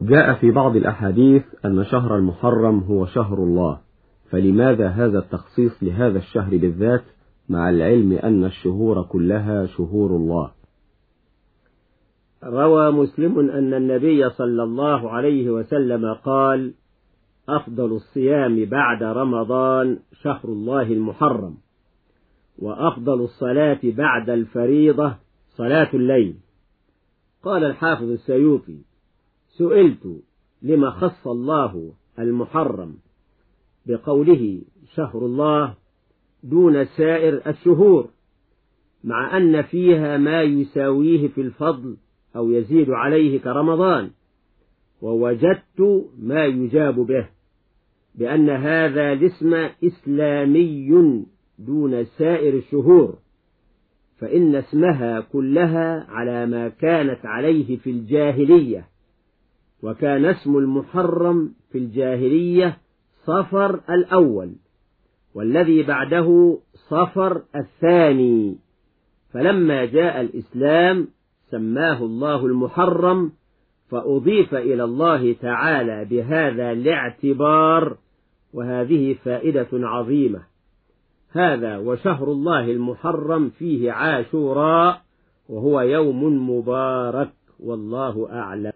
جاء في بعض الأحاديث أن شهر المحرم هو شهر الله فلماذا هذا التخصيص لهذا الشهر بالذات مع العلم أن الشهور كلها شهور الله؟ روى مسلم أن النبي صلى الله عليه وسلم قال أفضل الصيام بعد رمضان شهر الله المحرم وأفضل الصلاة بعد الفريضة صلاة الليل. قال الحافظ السيوطي سئلت لما خص الله المحرم بقوله شهر الله دون سائر الشهور مع أن فيها ما يساويه في الفضل أو يزيد عليه كرمضان ووجدت ما يجاب به بأن هذا الاسم إسلامي دون سائر الشهور فإن اسمها كلها على ما كانت عليه في الجاهلية. وكان اسم المحرم في الجاهلية صفر الأول والذي بعده صفر الثاني. فلما جاء الإسلام سماه الله المحرم فأضيف إلى الله تعالى بهذا الاعتبار وهذه فائدة عظيمة. هذا وشهر الله المحرم فيه عاشوراء وهو يوم مبارك والله أعلم.